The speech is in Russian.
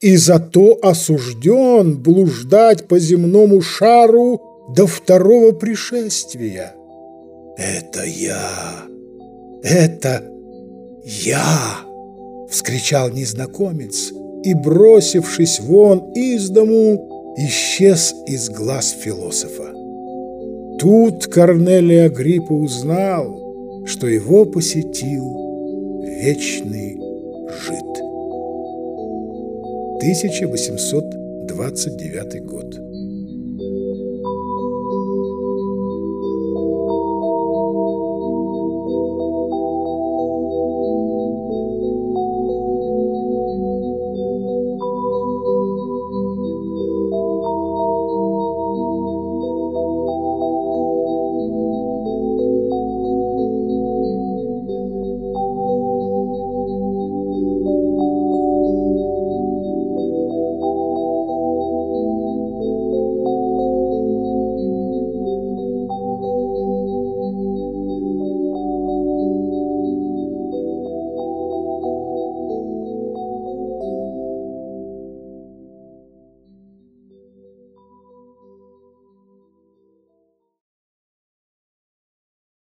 и зато осужден блуждать по земному шару до второго пришествия. «Это я! Это я!» — вскричал незнакомец и, бросившись вон из дому, исчез из глаз философа. Тут Корнелий Агриппа узнал, что его посетил вечный жид. 1829 год.